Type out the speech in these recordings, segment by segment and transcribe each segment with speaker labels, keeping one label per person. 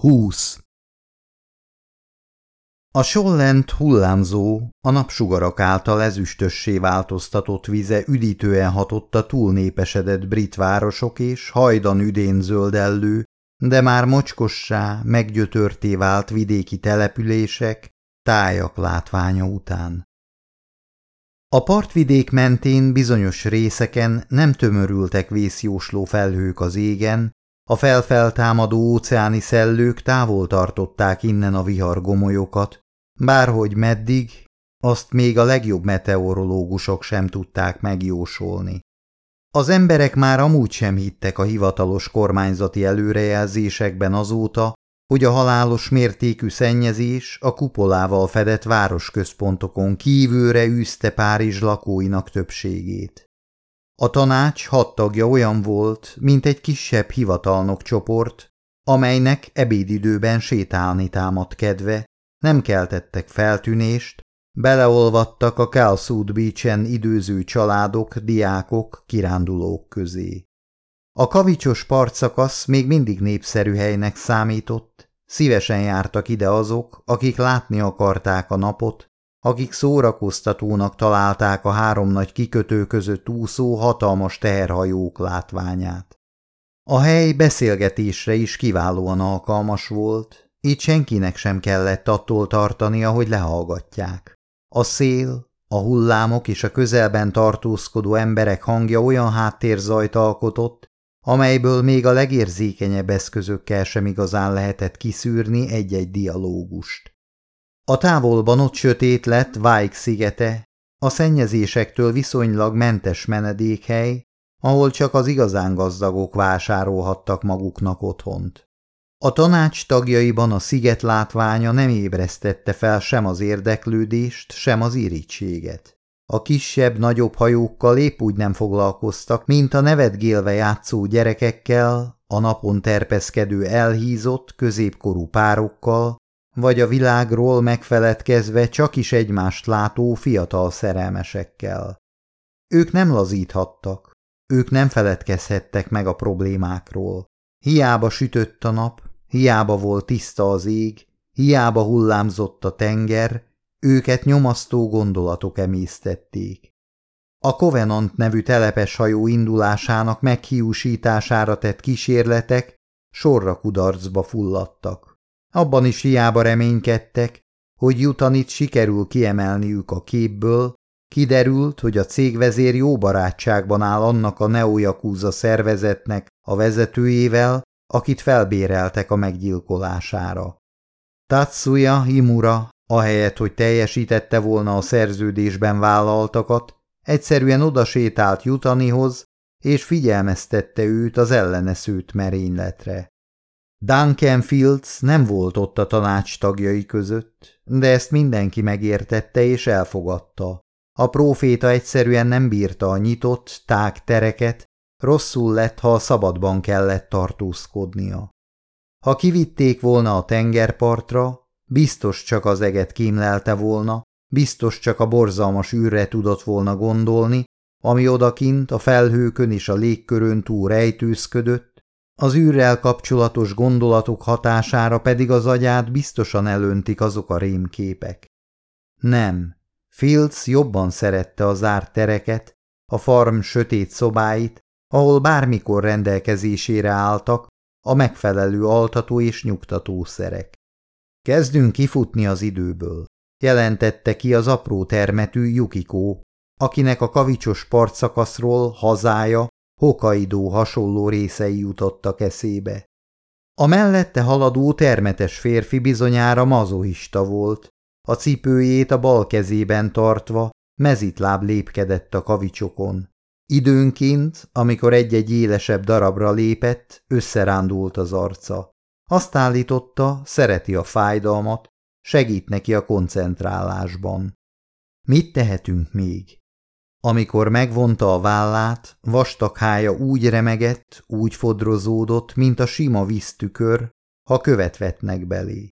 Speaker 1: 20. A sollent hullámzó, a napsugarak által ezüstössé változtatott vize üdítően hatott a túlnépesedett brit városok és hajdan üdén zöldellő, de már mocskossá, meggyötörté vált vidéki települések, tájak látványa után. A partvidék mentén bizonyos részeken nem tömörültek vészjósló felhők az égen, a felfeltámadó óceáni szellők távol tartották innen a vihar gomolyokat, bárhogy meddig, azt még a legjobb meteorológusok sem tudták megjósolni. Az emberek már amúgy sem hittek a hivatalos kormányzati előrejelzésekben azóta, hogy a halálos mértékű szennyezés a kupolával fedett városközpontokon kívülre űzte Párizs lakóinak többségét. A tanács hat tagja olyan volt, mint egy kisebb hivatalnok csoport, amelynek ebédidőben sétálni támadt kedve, nem keltettek feltűnést, beleolvadtak a Calsud Beach-en időző családok, diákok, kirándulók közé. A kavicsos partszakasz még mindig népszerű helynek számított, szívesen jártak ide azok, akik látni akarták a napot, akik szórakoztatónak találták a három nagy kikötő között úszó hatalmas teherhajók látványát. A hely beszélgetésre is kiválóan alkalmas volt, így senkinek sem kellett attól tartania, hogy lehallgatják. A szél, a hullámok és a közelben tartózkodó emberek hangja olyan háttérzajt alkotott, amelyből még a legérzékenyebb eszközökkel sem igazán lehetett kiszűrni egy-egy dialógust. A távolban ott sötét lett Vájk szigete, a szennyezésektől viszonylag mentes menedékhely, ahol csak az igazán gazdagok vásárolhattak maguknak otthont. A tanács tagjaiban a sziget látványa nem ébresztette fel sem az érdeklődést, sem az irítséget. A kisebb-nagyobb hajókkal épp úgy nem foglalkoztak, mint a nevetgélve játszó gyerekekkel, a napon terpeszkedő elhízott, középkorú párokkal, vagy a világról megfeledkezve csak is egymást látó fiatal szerelmesekkel. Ők nem lazíthattak, ők nem feledkezhettek meg a problémákról. Hiába sütött a nap, hiába volt tiszta az ég, hiába hullámzott a tenger, őket nyomasztó gondolatok emésztették. A Covenant nevű telepes hajó indulásának meghiúsítására tett kísérletek sorra kudarcba fulladtak. Abban is hiába reménykedtek, hogy Jutanit sikerül kiemelniük a képből, kiderült, hogy a cégvezér jó barátságban áll annak a neojakúza szervezetnek a vezetőjével, akit felbéreltek a meggyilkolására. Tatsuya Himura, ahelyett, hogy teljesítette volna a szerződésben vállaltakat, egyszerűen odasétált Jutanihoz, és figyelmeztette őt az elleneszőt merényletre. Duncan Fields nem volt ott a tanács tagjai között, de ezt mindenki megértette és elfogadta. A próféta egyszerűen nem bírta a nyitott, tág tereket, rosszul lett, ha a szabadban kellett tartózkodnia. Ha kivitték volna a tengerpartra, biztos csak az eget kímlelte volna, biztos csak a borzalmas űrre tudott volna gondolni, ami odakint a felhőkön és a légkörön túl rejtőzködött, az űrrel kapcsolatos gondolatok hatására pedig az agyát biztosan elöntik azok a rémképek. Nem, Fields jobban szerette a zárt tereket, a farm sötét szobáit, ahol bármikor rendelkezésére álltak a megfelelő altató és nyugtató szerek. Kezdünk kifutni az időből, jelentette ki az apró termetű Yukiko, akinek a kavicsos partszakaszról hazája Hokkaido hasonló részei jutottak eszébe. A mellette haladó termetes férfi bizonyára mazohista volt, a cipőjét a bal kezében tartva mezitláb lépkedett a kavicsokon. Időnként, amikor egy-egy élesebb darabra lépett, összerándult az arca. Azt állította, szereti a fájdalmat, segít neki a koncentrálásban. Mit tehetünk még? Amikor megvonta a vállát, vastag hája úgy remegett, úgy fodrozódott, mint a sima víztükör, ha követ vetnek belé.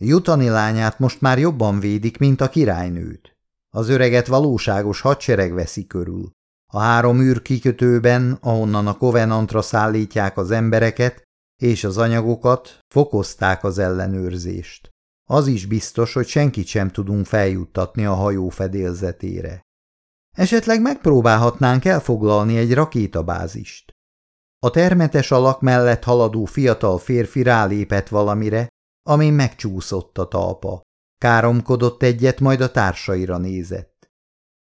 Speaker 1: Jutani lányát most már jobban védik, mint a királynőt. Az öreget valóságos hadsereg veszi körül. A három űr kikötőben, ahonnan a Covenantra szállítják az embereket, és az anyagokat fokozták az ellenőrzést. Az is biztos, hogy senkit sem tudunk feljuttatni a hajó fedélzetére. Esetleg megpróbálhatnánk elfoglalni egy rakétabázist. A termetes alak mellett haladó fiatal férfi rálépett valamire, ami megcsúszott a talpa. Káromkodott egyet, majd a társaira nézett.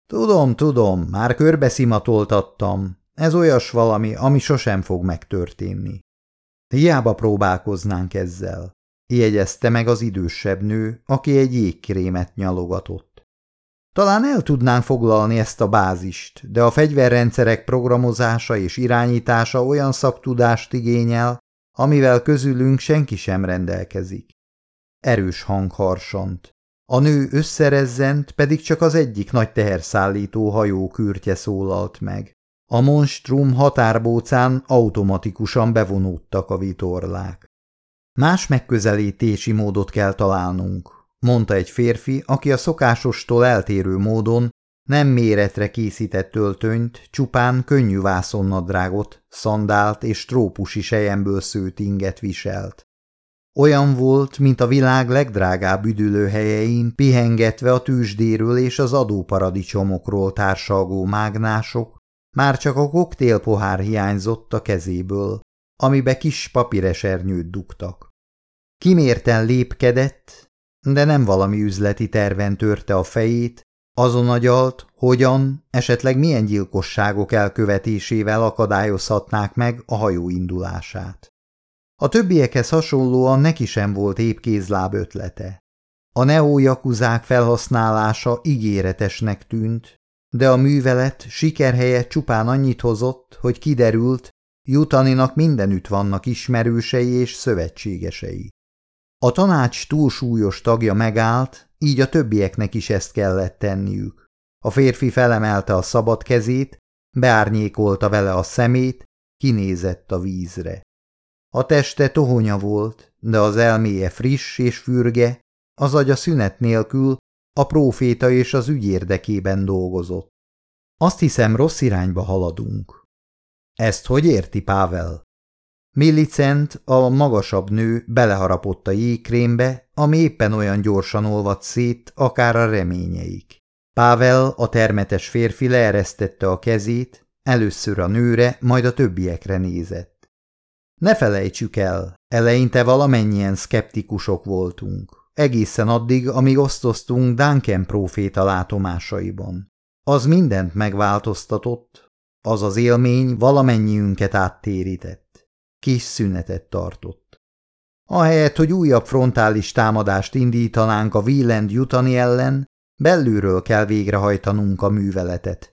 Speaker 1: Tudom, tudom, már körbeszimatoltattam. Ez olyas valami, ami sosem fog megtörténni. Hiába próbálkoznánk ezzel, jegyezte meg az idősebb nő, aki egy jégkrémet nyalogatott. Talán el tudnánk foglalni ezt a bázist, de a fegyverrendszerek programozása és irányítása olyan szaktudást igényel, amivel közülünk senki sem rendelkezik. Erős hang harsant. A nő összerezzent, pedig csak az egyik nagy teherszállító hajó kürtje szólalt meg. A monstrum határbócán automatikusan bevonódtak a vitorlák. Más megközelítési módot kell találnunk, mondta egy férfi, aki a szokásostól eltérő módon nem méretre készített töltönyt, csupán könnyű vászonnadrágot, szandált és trópusi sejemből szőtt inget viselt. Olyan volt, mint a világ legdrágább üdülőhelyein, pihengetve a tűzsdéről és az adóparadicsomokról társalgó mágnások, már csak a koktélpohár hiányzott a kezéből, amibe kis papíresernyőt dugtak. Kimérten lépkedett, de nem valami üzleti terven törte a fejét, azon agyalt, hogyan, esetleg milyen gyilkosságok elkövetésével akadályozhatnák meg a hajó indulását. A többiekhez hasonlóan neki sem volt épp kézláb ötlete. A neójakuzák felhasználása ígéretesnek tűnt, de a művelet sikerhelye csupán annyit hozott, hogy kiderült, Jutaninak mindenütt vannak ismerősei és szövetségesei. A tanács túlsúlyos tagja megállt, így a többieknek is ezt kellett tenniük. A férfi felemelte a szabad kezét, beárnyékolta vele a szemét, kinézett a vízre. A teste tohonya volt, de az elméje friss és fürge, az agya szünet nélkül a próféta és az ügy érdekében dolgozott. Azt hiszem, rossz irányba haladunk. Ezt hogy érti, Pável? Millicent, a magasabb nő beleharapott a jégkrémbe, ami éppen olyan gyorsan olvadt szét, akár a reményeik. Pável, a termetes férfi leeresztette a kezét, először a nőre, majd a többiekre nézett. Ne felejtsük el, eleinte valamennyien szkeptikusok voltunk, egészen addig, amíg osztoztunk Duncan próféta látomásaiban. Az mindent megváltoztatott, az az élmény valamennyiünket áttérített. Kis szünetet tartott. Ahelyett, hogy újabb frontális támadást indítanánk a Wieland jutani ellen, belülről kell végrehajtanunk a műveletet.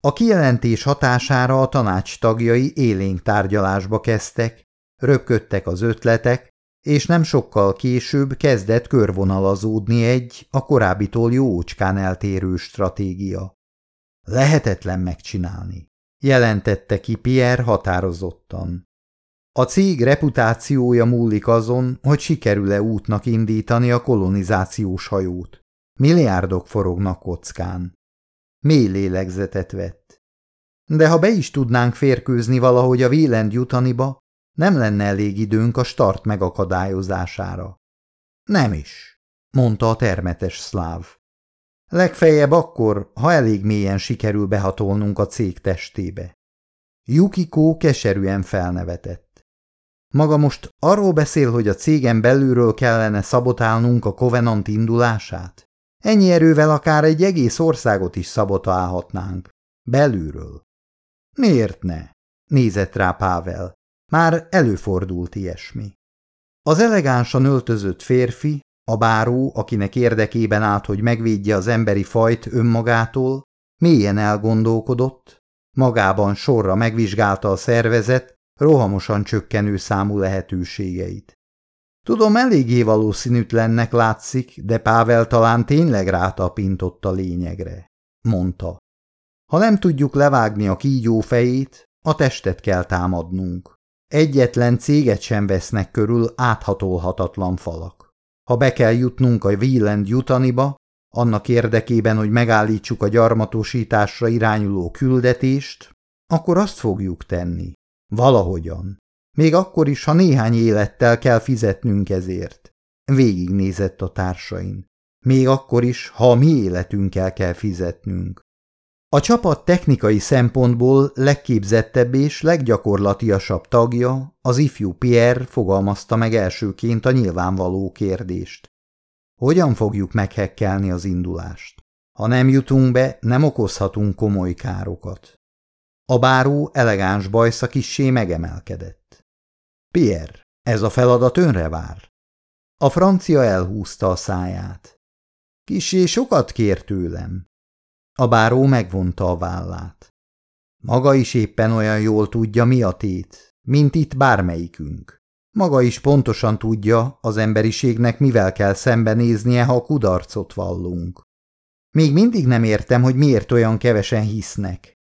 Speaker 1: A kijelentés hatására a tanács tagjai élénk tárgyalásba kezdtek, röpködtek az ötletek, és nem sokkal később kezdett körvonalazódni egy a korábbitól jócskán eltérő stratégia. Lehetetlen megcsinálni, jelentette ki Pierre határozottan. A cég reputációja múlik azon, hogy sikerül-e útnak indítani a kolonizációs hajót. Milliárdok forognak kockán. Mély lélegzetet vett. De ha be is tudnánk férkőzni valahogy a Vélend jutaniba, nem lenne elég időnk a start megakadályozására. Nem is, mondta a termetes szláv. Legfeljebb akkor, ha elég mélyen sikerül behatolnunk a cég testébe. Yukiko keserűen felnevetett. Maga most arról beszél, hogy a cégen belülről kellene szabotálnunk a Covenant indulását? Ennyi erővel akár egy egész országot is szabotálhatnánk. Belülről. Miért ne? Nézett rá Pável. Már előfordult ilyesmi. Az elegánsan öltözött férfi, a báró, akinek érdekében állt, hogy megvédje az emberi fajt önmagától, mélyen elgondolkodott, magában sorra megvizsgálta a szervezet rohamosan csökkenő számú lehetőségeit. Tudom, eléggé valószínűtlennek látszik, de Pável talán tényleg rátapintott a lényegre, mondta. Ha nem tudjuk levágni a kígyó fejét, a testet kell támadnunk. Egyetlen céget sem vesznek körül áthatolhatatlan falak. Ha be kell jutnunk a Wieland jutaniba, annak érdekében, hogy megállítsuk a gyarmatosításra irányuló küldetést, akkor azt fogjuk tenni. Valahogyan. Még akkor is, ha néhány élettel kell fizetnünk ezért. Végignézett a társain. Még akkor is, ha a mi életünkkel kell fizetnünk. A csapat technikai szempontból legképzettebb és leggyakorlatiasabb tagja, az ifjú Pierre fogalmazta meg elsőként a nyilvánvaló kérdést. Hogyan fogjuk meghekkelni az indulást? Ha nem jutunk be, nem okozhatunk komoly károkat. A báró elegáns bajsza kissé megemelkedett. Pierre, ez a feladat önre vár. A francia elhúzta a száját. Kissé sokat kér tőlem. A báró megvonta a vállát. Maga is éppen olyan jól tudja, mi a tét, mint itt bármelyikünk. Maga is pontosan tudja, az emberiségnek mivel kell szembenéznie, ha kudarcot vallunk. Még mindig nem értem, hogy miért olyan kevesen hisznek.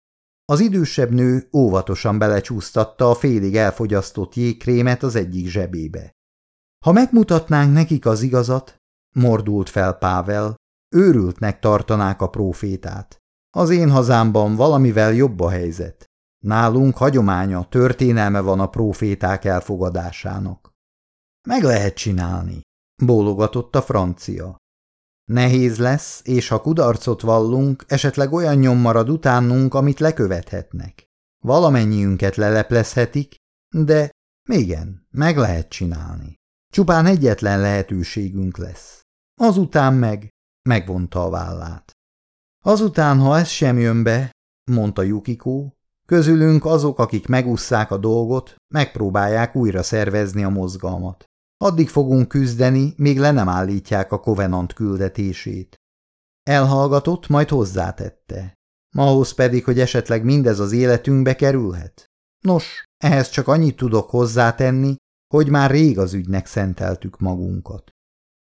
Speaker 1: Az idősebb nő óvatosan belecsúsztatta a félig elfogyasztott jégkrémet az egyik zsebébe. Ha megmutatnánk nekik az igazat, mordult fel Pável, őrültnek tartanák a prófétát. Az én hazámban valamivel jobb a helyzet. Nálunk hagyománya, történelme van a próféták elfogadásának. Meg lehet csinálni, bólogatott a francia. Nehéz lesz, és ha kudarcot vallunk, esetleg olyan nyom marad utánunk, amit lekövethetnek. Valamennyiünket leleplezhetik, de igen, meg lehet csinálni. Csupán egyetlen lehetőségünk lesz. Azután meg megvonta a vállát. Azután, ha ez sem jön be, mondta Yukiko, közülünk azok, akik megusszák a dolgot, megpróbálják újra szervezni a mozgalmat. Addig fogunk küzdeni, még le nem állítják a kovenant küldetését. Elhallgatott, majd hozzátette. Ahhoz pedig, hogy esetleg mindez az életünkbe kerülhet. Nos, ehhez csak annyit tudok hozzátenni, hogy már rég az ügynek szenteltük magunkat.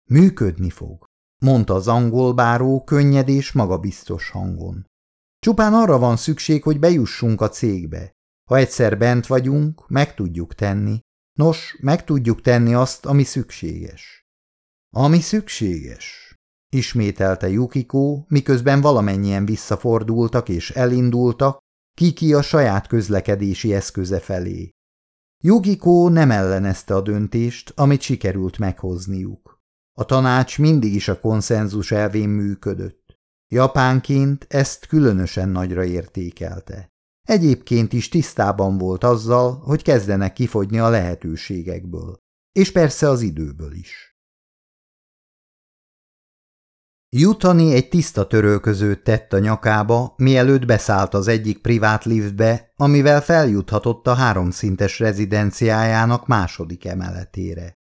Speaker 1: Működni fog, mondta az angol báró könnyed és magabiztos hangon. Csupán arra van szükség, hogy bejussunk a cégbe. Ha egyszer bent vagyunk, meg tudjuk tenni, Nos, meg tudjuk tenni azt, ami szükséges. Ami szükséges, ismételte Yukiko, miközben valamennyien visszafordultak és elindultak, Kiki a saját közlekedési eszköze felé. Yukiko nem ellenezte a döntést, amit sikerült meghozniuk. A tanács mindig is a konszenzus elvén működött. Japánként ezt különösen nagyra értékelte. Egyébként is tisztában volt azzal, hogy kezdenek kifogyni a lehetőségekből, és persze az időből is. Jutani egy tiszta törölközőt tett a nyakába, mielőtt beszállt az egyik privát liftbe, amivel feljuthatott a háromszintes rezidenciájának második emeletére.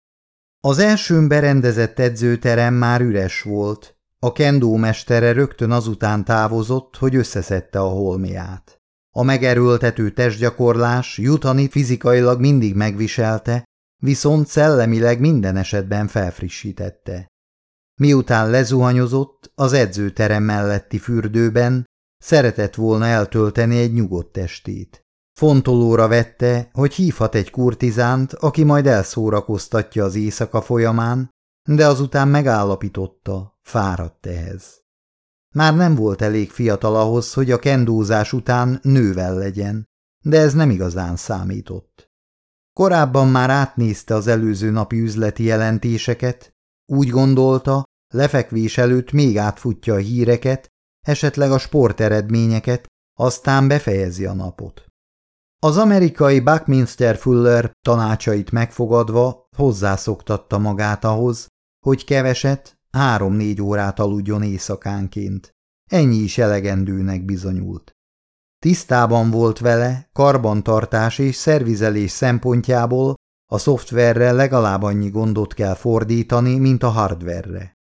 Speaker 1: Az elsőn berendezett edzőterem már üres volt, a kendó mestere rögtön azután távozott, hogy összeszedte a holmiát. A megerőltető testgyakorlás jutani fizikailag mindig megviselte, viszont szellemileg minden esetben felfrissítette. Miután lezuhanyozott, az edzőterem melletti fürdőben szeretett volna eltölteni egy nyugodt testét. Fontolóra vette, hogy hívhat egy kurtizánt, aki majd elszórakoztatja az éjszaka folyamán, de azután megállapította, fáradt ehhez. Már nem volt elég fiatal ahhoz, hogy a kendózás után nővel legyen, de ez nem igazán számított. Korábban már átnézte az előző napi üzleti jelentéseket, úgy gondolta, lefekvés előtt még átfutja a híreket, esetleg a sporteredményeket, aztán befejezi a napot. Az amerikai Buckminster Fuller tanácsait megfogadva hozzászoktatta magát ahhoz, hogy keveset, Három-négy órát aludjon éjszakánként. Ennyi is elegendőnek bizonyult. Tisztában volt vele, karbantartás és szervizelés szempontjából a szoftverre legalább annyi gondot kell fordítani, mint a hardverre.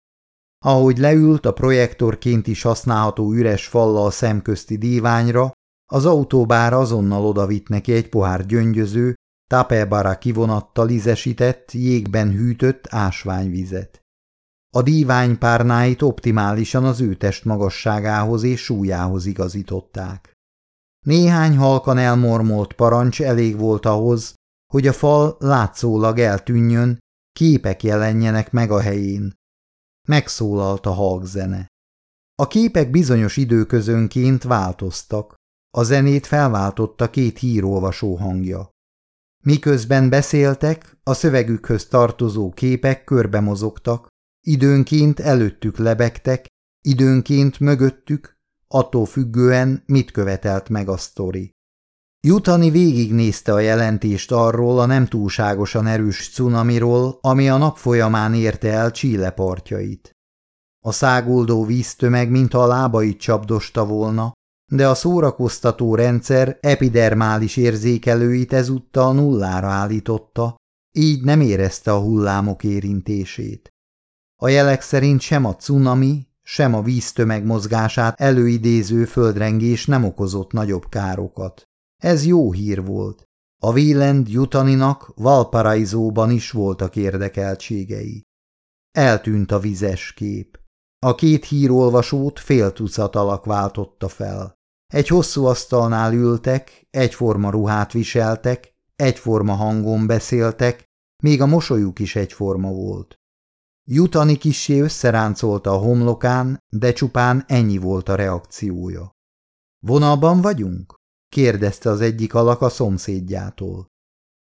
Speaker 1: Ahogy leült a projektorként is használható üres fallal szemközti díványra, az autóbár azonnal odavitt neki egy pohár gyöngyöző, tapebara kivonattal ízesített, jégben hűtött ásványvizet. A dívány párnáit optimálisan az ő test magasságához és súlyához igazították. Néhány halkan elmormolt parancs elég volt ahhoz, hogy a fal látszólag eltűnjön, képek jelenjenek meg a helyén. Megszólalt a halkzene. A képek bizonyos időközönként változtak, a zenét felváltotta két hírolvasó hangja. Miközben beszéltek, a szövegükhöz tartozó képek körbe mozogtak, időnként előttük lebegtek, időnként mögöttük, attól függően mit követelt meg a sztori. Jutani végignézte a jelentést arról a nem túlságosan erős cunamiról, ami a nap folyamán érte el Chile partjait. A száguldó víztömeg, mintha a lábait csapdosta volna, de a szórakoztató rendszer epidermális érzékelőit ezúttal nullára állította, így nem érezte a hullámok érintését. A jelek szerint sem a cunami, sem a víztömeg mozgását előidéző földrengés nem okozott nagyobb károkat. Ez jó hír volt. A Wieland Jutaninak Valparaizóban is voltak érdekeltségei. Eltűnt a vizes kép. A két hírolvasót fél tucat alak váltotta fel. Egy hosszú asztalnál ültek, egyforma ruhát viseltek, egyforma hangon beszéltek, még a mosolyuk is egyforma volt. Jutani kissé összeráncolta a homlokán, de csupán ennyi volt a reakciója. Vonalban vagyunk? kérdezte az egyik alak a szomszédjától.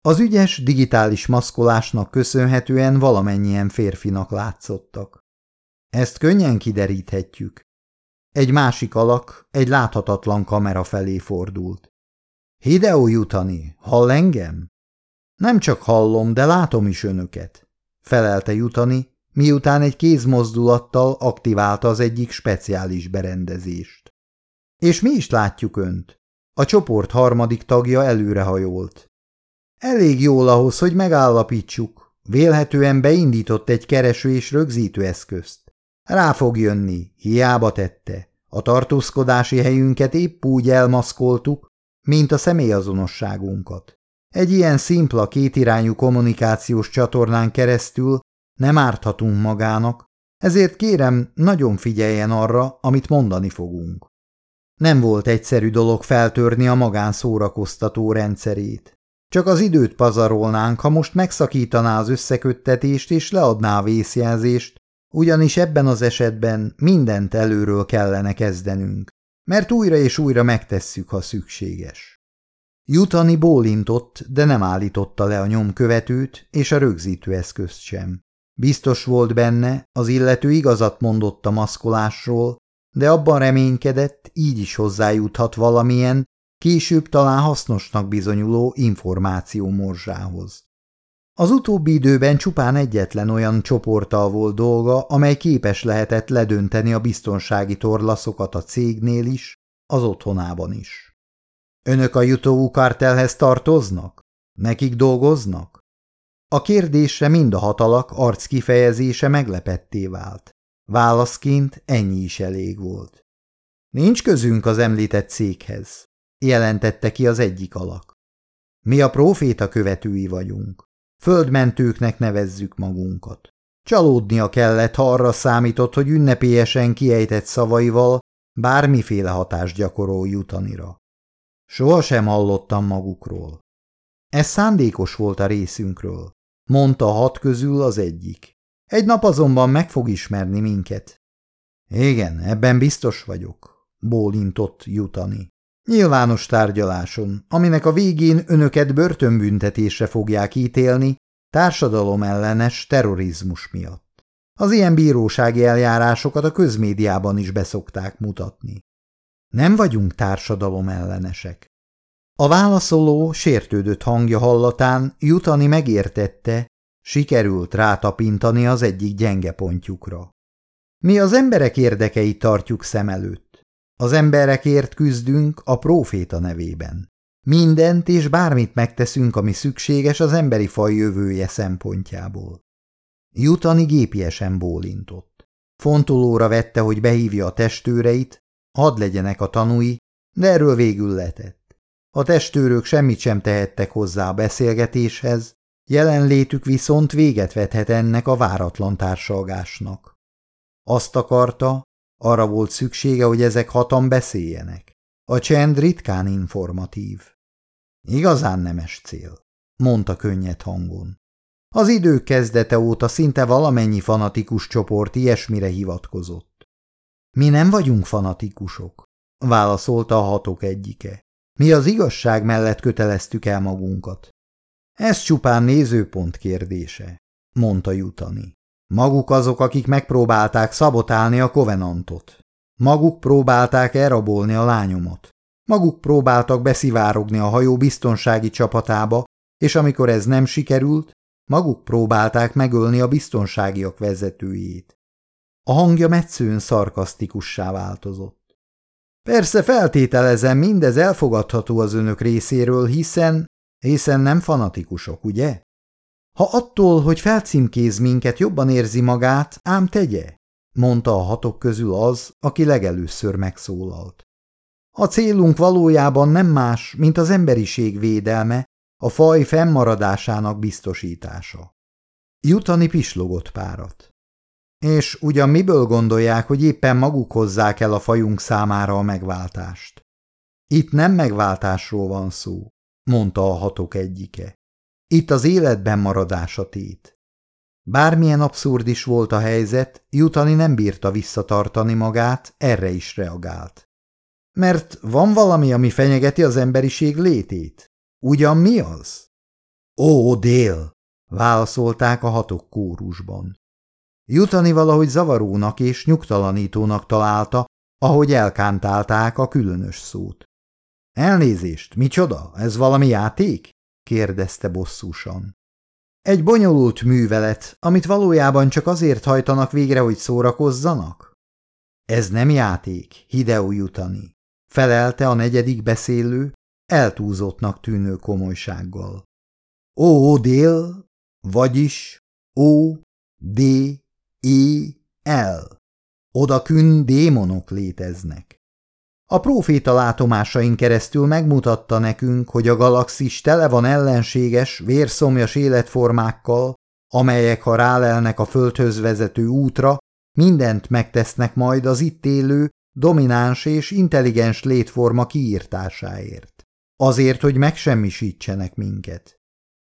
Speaker 1: Az ügyes, digitális maszkolásnak köszönhetően valamennyien férfinak látszottak. Ezt könnyen kideríthetjük. Egy másik alak egy láthatatlan kamera felé fordult. Hideo jutani, hall engem? Nem csak hallom, de látom is önöket, felelte jutani, miután egy kézmozdulattal aktiválta az egyik speciális berendezést. És mi is látjuk önt. A csoport harmadik tagja előrehajolt. Elég jól ahhoz, hogy megállapítsuk. Vélhetően beindított egy kereső és rögzítő eszközt. Rá fog jönni, hiába tette. A tartózkodási helyünket épp úgy elmaszkoltuk, mint a személyazonosságunkat. Egy ilyen szimpla kétirányú kommunikációs csatornán keresztül nem árthatunk magának, ezért kérem, nagyon figyeljen arra, amit mondani fogunk. Nem volt egyszerű dolog feltörni a magánszórakoztató rendszerét. Csak az időt pazarolnánk, ha most megszakítaná az összeköttetést és leadná a vészjelzést, ugyanis ebben az esetben mindent előről kellene kezdenünk, mert újra és újra megtesszük, ha szükséges. Jutani bólintott, de nem állította le a nyomkövetőt és a rögzítőeszközt sem. Biztos volt benne, az illető igazat mondott a maszkolásról, de abban reménykedett, így is hozzájuthat valamilyen, később talán hasznosnak bizonyuló információ morzsához. Az utóbbi időben csupán egyetlen olyan csoporttal volt dolga, amely képes lehetett ledönteni a biztonsági torlaszokat a cégnél is, az otthonában is. Önök a jutóú kartelhez tartoznak? Nekik dolgoznak? A kérdésre mind a hatalak arc kifejezése meglepetté vált. Válaszként ennyi is elég volt. Nincs közünk az említett céghez, jelentette ki az egyik alak. Mi a próféta követői vagyunk. Földmentőknek nevezzük magunkat. Csalódnia kellett, ha arra számított, hogy ünnepélyesen kiejtett szavaival bármiféle hatást gyakorol jutanira. Soha sem hallottam magukról. Ez szándékos volt a részünkről, mondta hat közül az egyik. Egy nap azonban meg fog ismerni minket. Igen, ebben biztos vagyok, bólintott jutani. Nyilvános tárgyaláson, aminek a végén önöket börtönbüntetésre fogják ítélni társadalomellenes terrorizmus miatt. Az ilyen bírósági eljárásokat a közmédiában is beszokták mutatni. Nem vagyunk társadalomellenesek. A válaszoló sértődött hangja hallatán Jutani megértette, sikerült rátapintani az egyik gyenge pontjukra. Mi az emberek érdekeit tartjuk szem előtt. Az emberekért küzdünk a próféta nevében. Mindent és bármit megteszünk, ami szükséges az emberi faj jövője szempontjából. Jutani gépiesen bólintott. Fontolóra vette, hogy behívja a testőreit, hadd legyenek a tanúi, de erről végül letett. A testőrök semmit sem tehettek hozzá a beszélgetéshez, jelenlétük viszont véget vethet ennek a váratlan társalgásnak. Azt akarta, arra volt szüksége, hogy ezek hatan beszéljenek. A csend ritkán informatív. Igazán nemes cél, mondta könnyed hangon. Az idő kezdete óta szinte valamennyi fanatikus csoport ilyesmire hivatkozott. Mi nem vagyunk fanatikusok, válaszolta a hatok egyike. Mi az igazság mellett köteleztük el magunkat. Ez csupán nézőpont kérdése, mondta Jutani. Maguk azok, akik megpróbálták szabotálni a kovenantot. Maguk próbálták elrabolni a lányomat. Maguk próbáltak beszivárogni a hajó biztonsági csapatába, és amikor ez nem sikerült, maguk próbálták megölni a biztonságiak vezetőjét. A hangja metszőn szarkasztikussá változott. Persze feltételezem, mindez elfogadható az önök részéről, hiszen, hiszen nem fanatikusok, ugye? Ha attól, hogy felcímkéz minket, jobban érzi magát, ám tegye, mondta a hatok közül az, aki legelőször megszólalt. A célunk valójában nem más, mint az emberiség védelme, a faj fennmaradásának biztosítása. Jutani pislogott párat. És ugyan miből gondolják, hogy éppen maguk hozzák el a fajunk számára a megváltást? Itt nem megváltásról van szó, mondta a hatok egyike. Itt az életben maradás tét. Bármilyen abszurd is volt a helyzet, Jutani nem bírta visszatartani magát, erre is reagált. Mert van valami, ami fenyegeti az emberiség létét. Ugyan mi az? Ó, dél! válaszolták a hatok kórusban. Jutani valahogy zavarónak és nyugtalanítónak találta, ahogy elkántálták a különös szót. Elnézést, micsoda, ez valami játék? kérdezte bosszúsan. Egy bonyolult művelet, amit valójában csak azért hajtanak végre, hogy szórakozzanak? Ez nem játék, Hideo Jutani, felelte a negyedik beszélő, eltúzottnak tűnő komolysággal. Ó, dél, vagyis ó, D, é, el. Odakün démonok léteznek. A próféta látomásain keresztül megmutatta nekünk, hogy a galaxis tele van ellenséges, vérszomjas életformákkal, amelyek, ha rálelnek a földhöz vezető útra, mindent megtesznek majd az itt élő, domináns és intelligens létforma kiírtásáért. Azért, hogy megsemmisítsenek minket.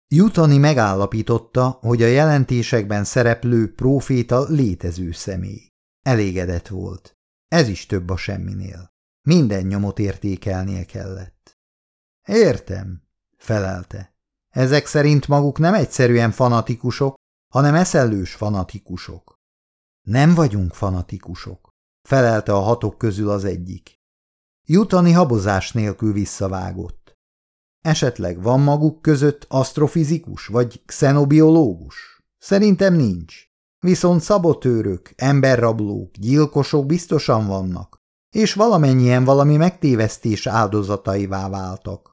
Speaker 1: Jutani megállapította, hogy a jelentésekben szereplő próféta létező személy. Elégedett volt. Ez is több a semminél. Minden nyomot értékelnie kellett. Értem, felelte. Ezek szerint maguk nem egyszerűen fanatikusok, hanem eszellős fanatikusok. Nem vagyunk fanatikusok, felelte a hatok közül az egyik. Jutani habozás nélkül visszavágott. Esetleg van maguk között asztrofizikus vagy xenobiológus? Szerintem nincs. Viszont szabotőrök, emberrablók, gyilkosok biztosan vannak, és valamennyien valami megtévesztés áldozataivá váltak.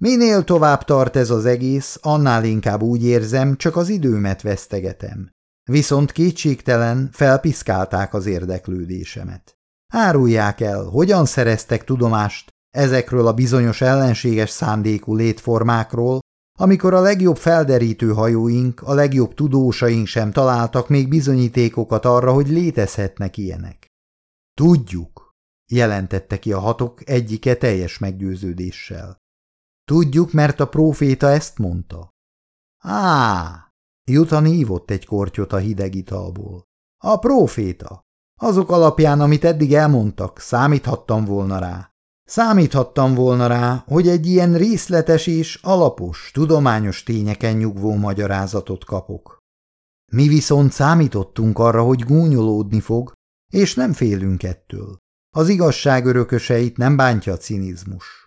Speaker 1: Minél tovább tart ez az egész, annál inkább úgy érzem, csak az időmet vesztegetem. Viszont kétségtelen felpiszkálták az érdeklődésemet. Árulják el, hogyan szereztek tudomást ezekről a bizonyos ellenséges szándékú létformákról, amikor a legjobb felderítő hajóink, a legjobb tudósaink sem találtak még bizonyítékokat arra, hogy létezhetnek ilyenek. Tudjuk, jelentette ki a hatok egyike teljes meggyőződéssel. Tudjuk, mert a próféta ezt mondta. Á, Jutani ívott egy kortyot a hideg italból. A próféta. Azok alapján, amit eddig elmondtak, számíthattam volna rá. Számíthattam volna rá, hogy egy ilyen részletes és alapos, tudományos tényeken nyugvó magyarázatot kapok. Mi viszont számítottunk arra, hogy gúnyolódni fog, és nem félünk ettől. Az igazság örököseit nem bántja a cinizmus.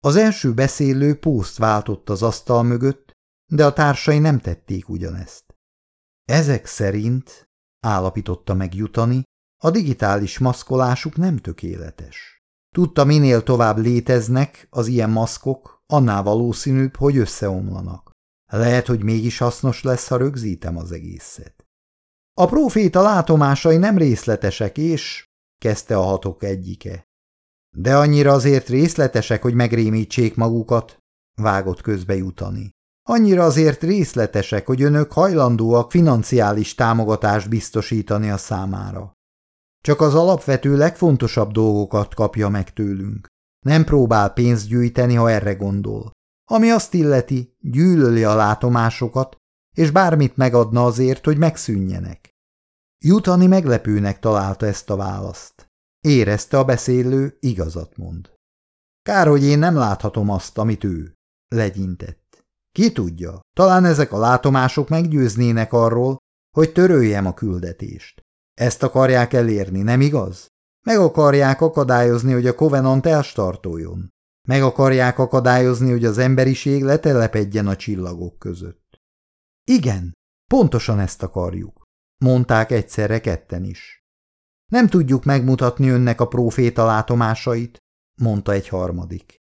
Speaker 1: Az első beszélő pószt váltott az asztal mögött, de a társai nem tették ugyanezt. Ezek szerint, állapította meg Jutani, a digitális maszkolásuk nem tökéletes. Tudta, minél tovább léteznek az ilyen maszkok, annál valószínűbb, hogy összeomlanak. Lehet, hogy mégis hasznos lesz, ha rögzítem az egészet. A próféta látomásai nem részletesek, és... kezdte a hatok egyike. De annyira azért részletesek, hogy megrémítsék magukat, vágott közbe jutani. Annyira azért részletesek, hogy önök hajlandóak financiális támogatást biztosítani a számára. Csak az alapvető legfontosabb dolgokat kapja meg tőlünk. Nem próbál pénzt gyűjteni, ha erre gondol. Ami azt illeti, gyűlöli a látomásokat, és bármit megadna azért, hogy megszűnjenek. Jutani meglepőnek találta ezt a választ. Érezte a beszélő, igazat mond. Kár, hogy én nem láthatom azt, amit ő. Legyintett. Ki tudja, talán ezek a látomások meggyőznének arról, hogy töröljem a küldetést. Ezt akarják elérni, nem igaz? Meg akarják akadályozni, hogy a Covenant elstartoljon. Meg akarják akadályozni, hogy az emberiség letelepedjen a csillagok között. Igen, pontosan ezt akarjuk, mondták egyszerre ketten is. Nem tudjuk megmutatni önnek a próféta látomásait, mondta egy harmadik.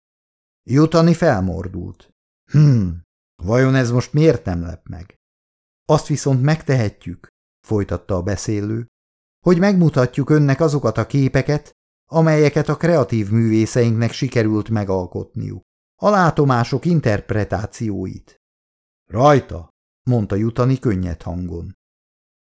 Speaker 1: Jutani felmordult. Hm, vajon ez most miért nem lep meg? Azt viszont megtehetjük, folytatta a beszélő, hogy megmutatjuk önnek azokat a képeket, amelyeket a kreatív művészeinknek sikerült megalkotniuk. A látomások interpretációit. Rajta, mondta Jutani könnyed hangon.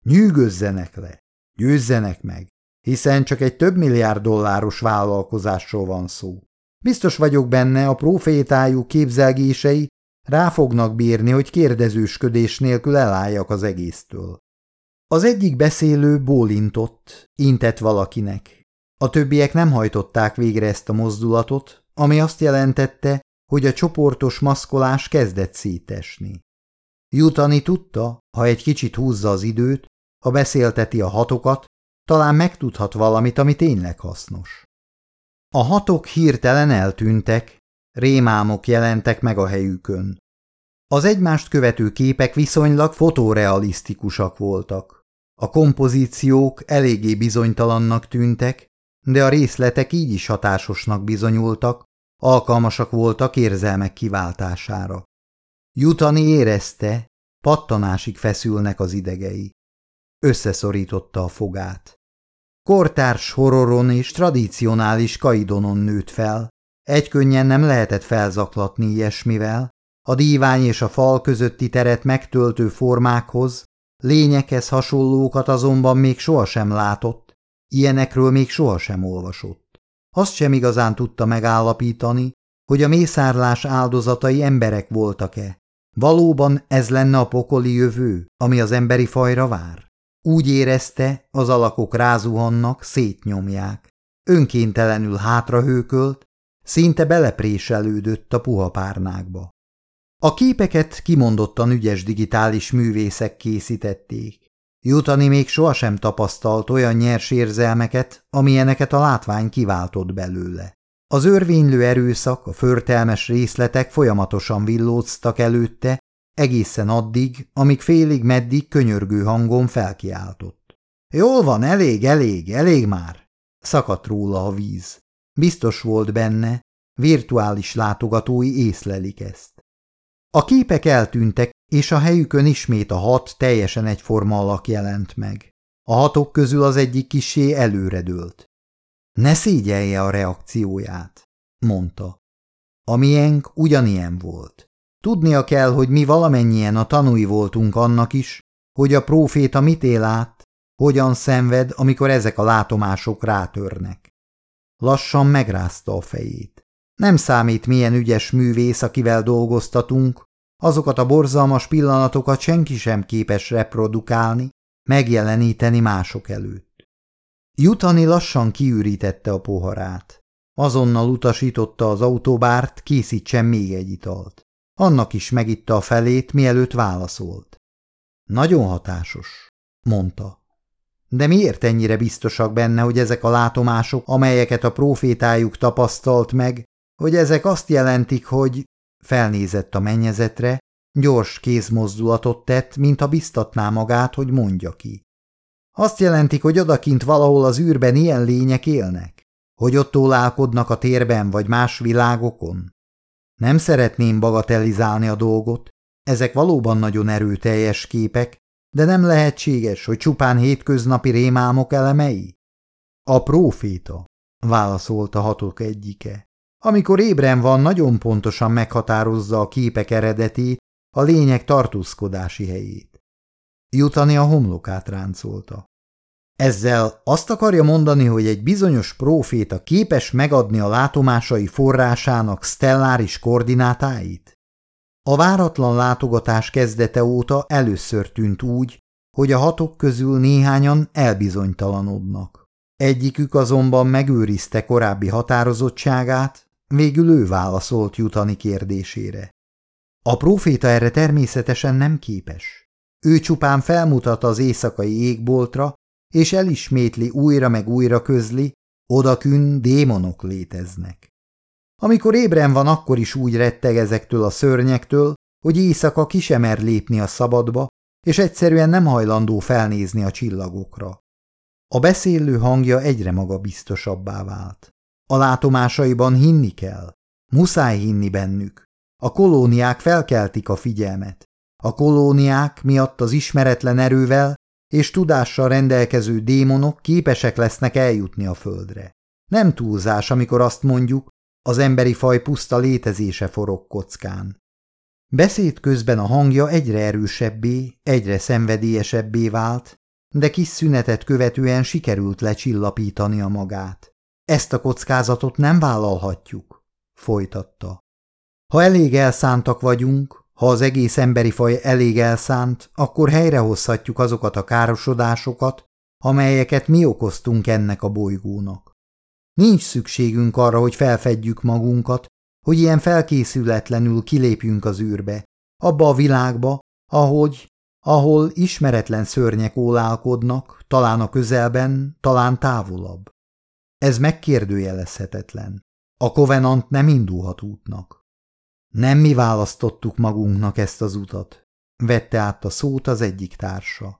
Speaker 1: Nyűgözzenek le, győzzenek meg, hiszen csak egy több milliárd dolláros vállalkozásról van szó. Biztos vagyok benne, a profétájuk képzelgései rá fognak bírni, hogy kérdezősködés nélkül elálljak az egésztől. Az egyik beszélő bólintott, intett valakinek. A többiek nem hajtották végre ezt a mozdulatot, ami azt jelentette, hogy a csoportos maszkolás kezdett szétesni. Jutani tudta, ha egy kicsit húzza az időt, ha beszélteti a hatokat, talán megtudhat valamit, ami tényleg hasznos. A hatok hirtelen eltűntek, rémámok jelentek meg a helyükön. Az egymást követő képek viszonylag fotorealisztikusak voltak. A kompozíciók eléggé bizonytalannak tűntek, de a részletek így is hatásosnak bizonyultak, alkalmasak voltak érzelmek kiváltására. Jutani érezte, pattanásig feszülnek az idegei. Összeszorította a fogát. Kortárs hororon és tradicionális kaidonon nőtt fel, egykönnyen nem lehetett felzaklatni ilyesmivel, a dívány és a fal közötti teret megtöltő formákhoz, lényekhez hasonlókat azonban még sohasem látott, ilyenekről még sohasem olvasott. Azt sem igazán tudta megállapítani, hogy a mészárlás áldozatai emberek voltak-e. Valóban ez lenne a pokoli jövő, ami az emberi fajra vár? Úgy érezte, az alakok rázuhannak, szétnyomják. Önkéntelenül hátrahőkölt, szinte belepréselődött a puha párnákba. A képeket kimondottan ügyes digitális művészek készítették. Jutani még sohasem tapasztalt olyan nyers érzelmeket, amilyeneket a látvány kiváltott belőle. Az örvénylő erőszak, a förtelmes részletek folyamatosan villóztak előtte, egészen addig, amíg félig meddig könyörgő hangon felkiáltott. Jól van, elég, elég, elég már! Szakadt róla a víz. Biztos volt benne, virtuális látogatói észlelik ezt. A képek eltűntek, és a helyükön ismét a hat teljesen egyforma alak jelent meg. A hatok közül az egyik kisé előredőlt. Ne szégyelje a reakcióját, mondta. A miénk ugyanilyen volt. Tudnia kell, hogy mi valamennyien a tanúi voltunk annak is, hogy a próféta mit él át, hogyan szenved, amikor ezek a látomások rátörnek. Lassan megrázta a fejét. Nem számít, milyen ügyes művész, akivel dolgoztatunk, azokat a borzalmas pillanatokat senki sem képes reprodukálni, megjeleníteni mások előtt. Jutani lassan kiürítette a poharát. Azonnal utasította az autóbárt, készítsen még egy italt. Annak is megitta a felét, mielőtt válaszolt. Nagyon hatásos, mondta. De miért ennyire biztosak benne, hogy ezek a látomások, amelyeket a profétájuk tapasztalt meg, hogy ezek azt jelentik, hogy felnézett a mennyezetre, gyors kézmozdulatot tett, mintha biztatná magát, hogy mondja ki. Azt jelentik, hogy odakint valahol az űrben ilyen lények élnek? Hogy ott tólálkodnak a térben vagy más világokon? Nem szeretném bagatelizálni a dolgot, ezek valóban nagyon erőteljes képek, de nem lehetséges, hogy csupán hétköznapi rémálmok elemei? A próféta, válaszolta hatok egyike. Amikor ébren van, nagyon pontosan meghatározza a képek eredetét, a lények tartózkodási helyét. Jutani a homlokát ráncolta. Ezzel azt akarja mondani, hogy egy bizonyos próféta képes megadni a látomásai forrásának stelláris koordinátáit? A váratlan látogatás kezdete óta először tűnt úgy, hogy a hatok közül néhányan elbizonytalanodnak. Egyikük azonban megőrizte korábbi határozottságát, végül ő válaszolt jutani kérdésére. A próféta erre természetesen nem képes. Ő csupán felmutat az éjszakai égboltra, és elismétli újra meg újra közli, odakün démonok léteznek. Amikor ébren van, akkor is úgy retteg ezektől a szörnyektől, hogy éjszaka ki sem mer lépni a szabadba, és egyszerűen nem hajlandó felnézni a csillagokra. A beszélő hangja egyre magabiztosabbá vált. A látomásaiban hinni kell. Muszáj hinni bennük. A kolóniák felkeltik a figyelmet. A kolóniák miatt az ismeretlen erővel és tudással rendelkező démonok képesek lesznek eljutni a földre. Nem túlzás, amikor azt mondjuk, az emberi faj puszta létezése forog kockán. Beszéd közben a hangja egyre erősebbé, egyre szenvedélyesebbé vált, de kis szünetet követően sikerült lecsillapítani a magát. Ezt a kockázatot nem vállalhatjuk, folytatta. Ha elég elszántak vagyunk, ha az egész emberi faj elég elszánt, akkor helyrehozhatjuk azokat a károsodásokat, amelyeket mi okoztunk ennek a bolygónak. Nincs szükségünk arra, hogy felfedjük magunkat, hogy ilyen felkészületlenül kilépjünk az űrbe, abba a világba, ahogy, ahol ismeretlen szörnyek ólálkodnak, talán a közelben, talán távolabb. Ez megkérdőjelezhetetlen. A kovenant nem indulhat útnak. Nem mi választottuk magunknak ezt az utat, vette át a szót az egyik társa.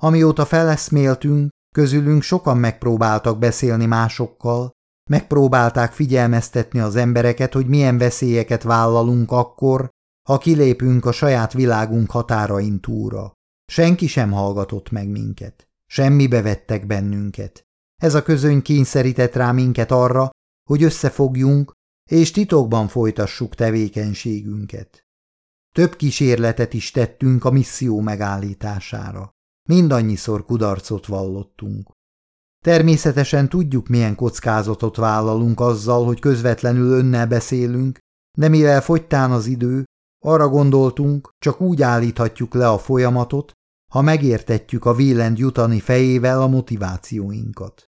Speaker 1: Amióta feleszméltünk, közülünk sokan megpróbáltak beszélni másokkal, megpróbálták figyelmeztetni az embereket, hogy milyen veszélyeket vállalunk akkor, ha kilépünk a saját világunk határain túra. Senki sem hallgatott meg minket. Semmibe vettek bennünket. Ez a közöny kényszerített rá minket arra, hogy összefogjunk, és titokban folytassuk tevékenységünket. Több kísérletet is tettünk a misszió megállítására. Mindannyiszor kudarcot vallottunk. Természetesen tudjuk, milyen kockázatot vállalunk azzal, hogy közvetlenül önnel beszélünk, de mivel fogytán az idő, arra gondoltunk, csak úgy állíthatjuk le a folyamatot, ha megértetjük a vélend jutani fejével a motivációinkat.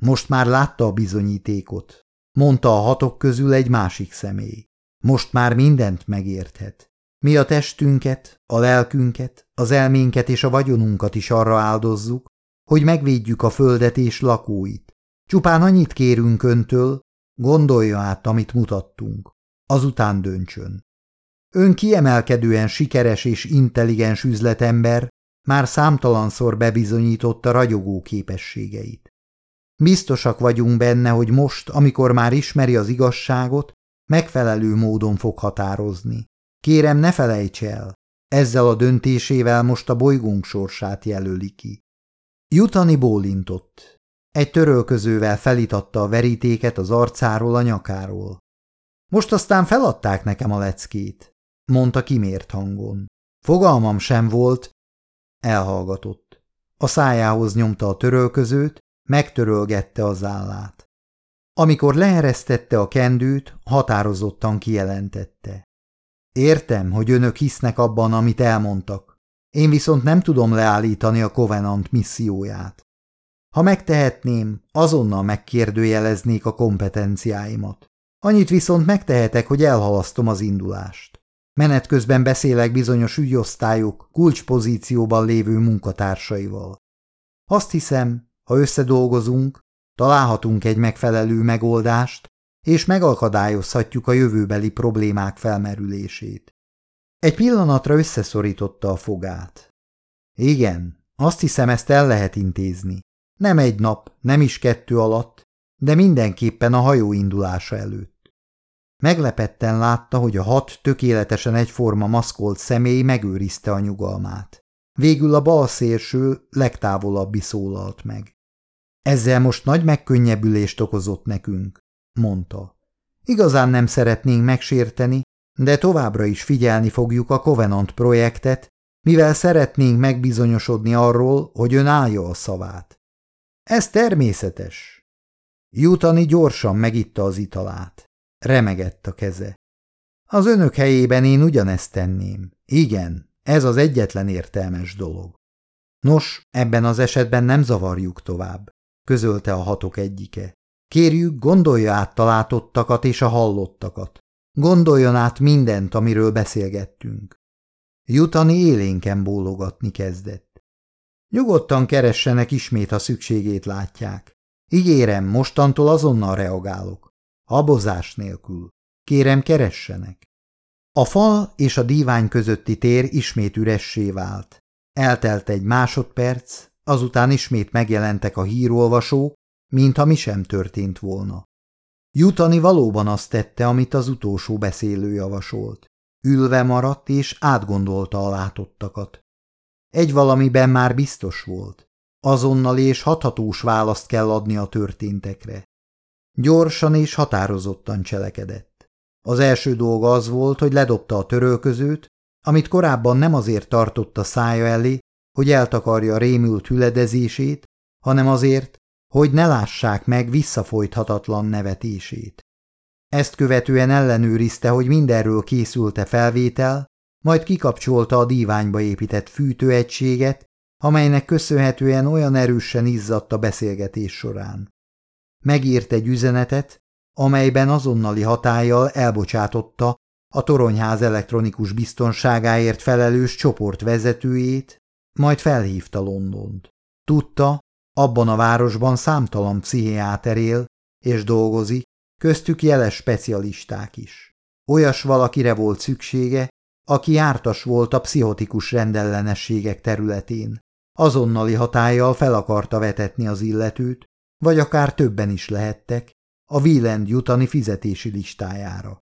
Speaker 1: Most már látta a bizonyítékot, mondta a hatok közül egy másik személy. Most már mindent megérthet. Mi a testünket, a lelkünket, az elménket és a vagyonunkat is arra áldozzuk, hogy megvédjük a földet és lakóit. Csupán annyit kérünk öntől, gondolja át, amit mutattunk. Azután döntsön. Ön kiemelkedően sikeres és intelligens üzletember, már számtalanszor bebizonyította ragyogó képességeit. Biztosak vagyunk benne, hogy most, amikor már ismeri az igazságot, megfelelő módon fog határozni. Kérem, ne felejts el, ezzel a döntésével most a bolygónk sorsát jelöli ki. Jutani bólintott. Egy törölközővel felitatta a verítéket az arcáról a nyakáról. Most aztán feladták nekem a leckét, mondta kimért hangon. Fogalmam sem volt. Elhallgatott. A szájához nyomta a törölközőt, megtörölgette az állát. Amikor leeresztette a kendőt, határozottan kijelentette. Értem, hogy önök hisznek abban, amit elmondtak. Én viszont nem tudom leállítani a Covenant misszióját. Ha megtehetném, azonnal megkérdőjeleznék a kompetenciáimat. Annyit viszont megtehetek, hogy elhalasztom az indulást. Menet közben beszélek bizonyos ügyosztályok kulcspozícióban lévő munkatársaival. Azt hiszem, ha összedolgozunk, találhatunk egy megfelelő megoldást, és megakadályozhatjuk a jövőbeli problémák felmerülését. Egy pillanatra összeszorította a fogát. Igen, azt hiszem, ezt el lehet intézni. Nem egy nap, nem is kettő alatt, de mindenképpen a hajó indulása előtt. Meglepetten látta, hogy a hat tökéletesen egyforma maszkolt személy megőrizte a nyugalmát. Végül a bal szélső legtávolabbi szólalt meg. Ezzel most nagy megkönnyebbülést okozott nekünk, mondta. Igazán nem szeretnénk megsérteni, de továbbra is figyelni fogjuk a Covenant projektet, mivel szeretnénk megbizonyosodni arról, hogy ön állja a szavát. Ez természetes. Jutani gyorsan megitta az italát. Remegett a keze. Az önök helyében én ugyanezt tenném. Igen, ez az egyetlen értelmes dolog. Nos, ebben az esetben nem zavarjuk tovább, közölte a hatok egyike. Kérjük, gondolja át a látottakat és a hallottakat. Gondoljon át mindent, amiről beszélgettünk. Jutani élénken bólogatni kezdett. Nyugodtan keressenek ismét, ha szükségét látják. Ígérem, mostantól azonnal reagálok. Habozás nélkül. Kérem, keressenek. A fal és a dívány közötti tér ismét üressé vált. Eltelt egy másodperc, azután ismét megjelentek a hírolvasók, mintha mi sem történt volna. Jutani valóban azt tette, amit az utolsó beszélő javasolt. Ülve maradt és átgondolta a látottakat. Egy valamiben már biztos volt. Azonnal és hathatós választ kell adni a történtekre. Gyorsan és határozottan cselekedett. Az első dolga az volt, hogy ledobta a törölközőt, amit korábban nem azért tartott a szája elé, hogy eltakarja rémült hüledezését, hanem azért, hogy ne lássák meg visszafolythatatlan nevetését. Ezt követően ellenőrizte, hogy mindenről készült-e felvétel, majd kikapcsolta a díványba épített fűtőegységet, amelynek köszönhetően olyan erősen izzadt a beszélgetés során. Megírt egy üzenetet, amelyben azonnali hatállyal elbocsátotta a toronyház elektronikus biztonságáért felelős csoport vezetőjét, majd felhívta Londont. Tudta, abban a városban számtalan pszichiáter él és dolgozik, köztük jeles specialisták is. Olyas valakire volt szüksége, aki jártas volt a pszichotikus rendellenességek területén. Azonnali hatállyal fel akarta vetetni az illetőt, vagy akár többen is lehettek, a Wieland jutani fizetési listájára.